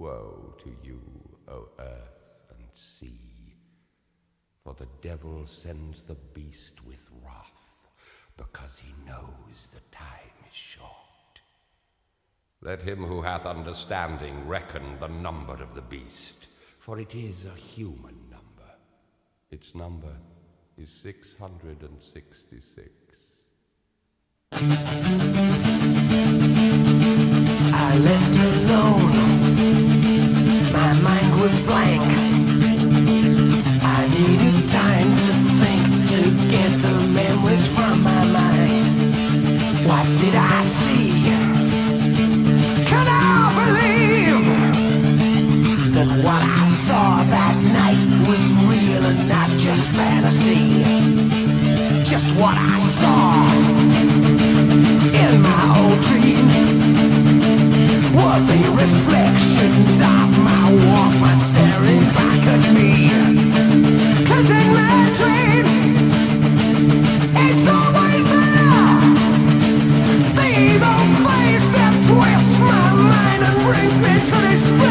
Woe to you, O earth and sea, for the devil sends the beast with wrath, because he knows the time is short. Let him who hath understanding reckon the number of the beast, for it is a human number. Its number is 666. What did I see? Can I believe that what I saw that night was real and not just fantasy? Just what I saw to despair.